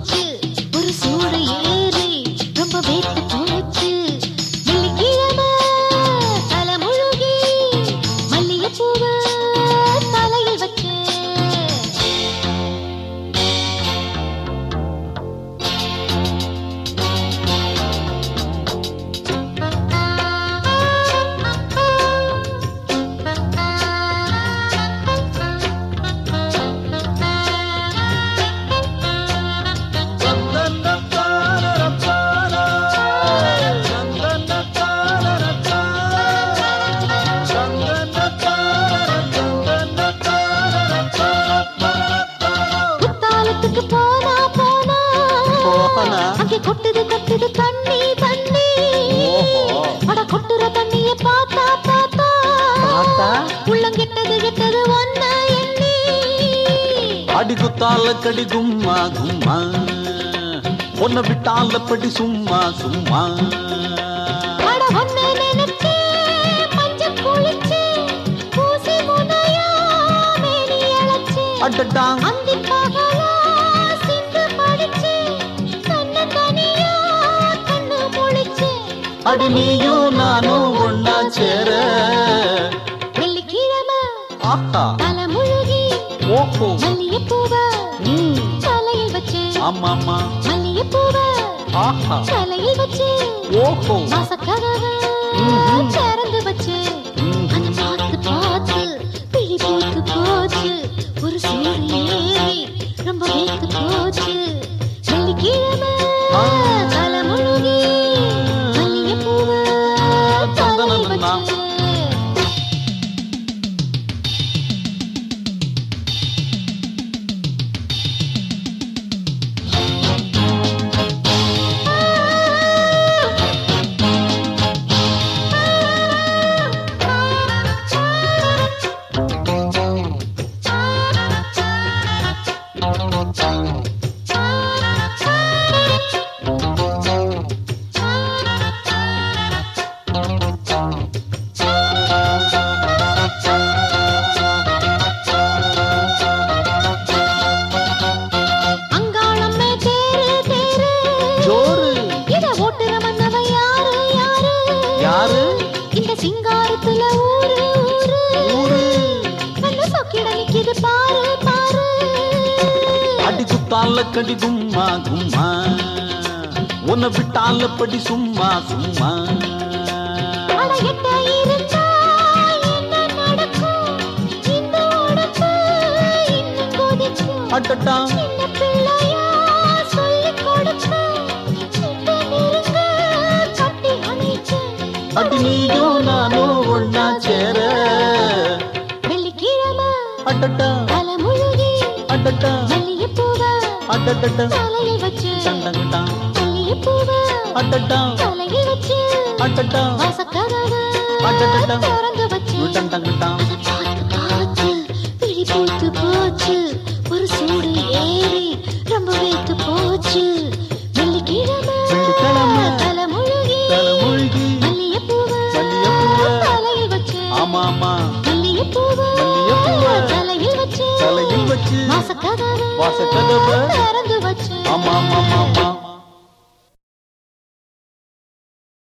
போச்சு. ஒரு சூடு ஏறி ரொம்ப வேட்டு போச்சு. மல்லிகையம தலை முழுகி மல்லிகை பூவா உள்ளம் கெட்டது கெட்டது ஒன்ன எண்ணி. அடி குத்தால கடி கும்மா கும்மா. பொண்ண விட்டால படி சும்மா சும்மா. அட ஒன்ன நினைச்சு மஞ்ச குளிச்சு பூசி முனையா மேனி அழைச்சு. அடடா. அந்தி பகலா சிந்து படிச்சு தன்ன தனியா கண்ணு முழிச்சு. அடி நீயும் நானும் ஒன்னா சேர ஆஹா தலை முழுகி ஓஹோ மல்லிகைப்பூவ தலையில் வச்சு ஆமாமா மல்லிகைப்பூவ ஆஹா. தலையில் வச்சு ஓஹோ. வாசக்கதவை. திறந்து வச்சு அதை பார்த்து பார்த்து பிழி போத்து போச்சு. சிங்காரத்துல ஊரு ஊரு. நல்ல சொக்கிட நிக்குது பாரு பாரு. அடி குத்தால கடி கும்மா கும்மா. உன்னை விட்டால படி சும்மா சும்மா. அட அடி நீயும் நானும் ஒன்னா சேர. வெள்ளிக்கிழமை அடடா. தலை முழுகி அடடா. மல்லிகைப்பூவ அடடடா. தலையில் வச்சு சண்டங்கடா மல்லிகைப்பூவ அடடா. தலையில் வச்சு அடடா. வாசக்கதவை அடடடா. திறந்து வச்சு சண்டங்கடா வாசக்கதவை திறந்து வச்சு ஆமா ஆமா ஆமா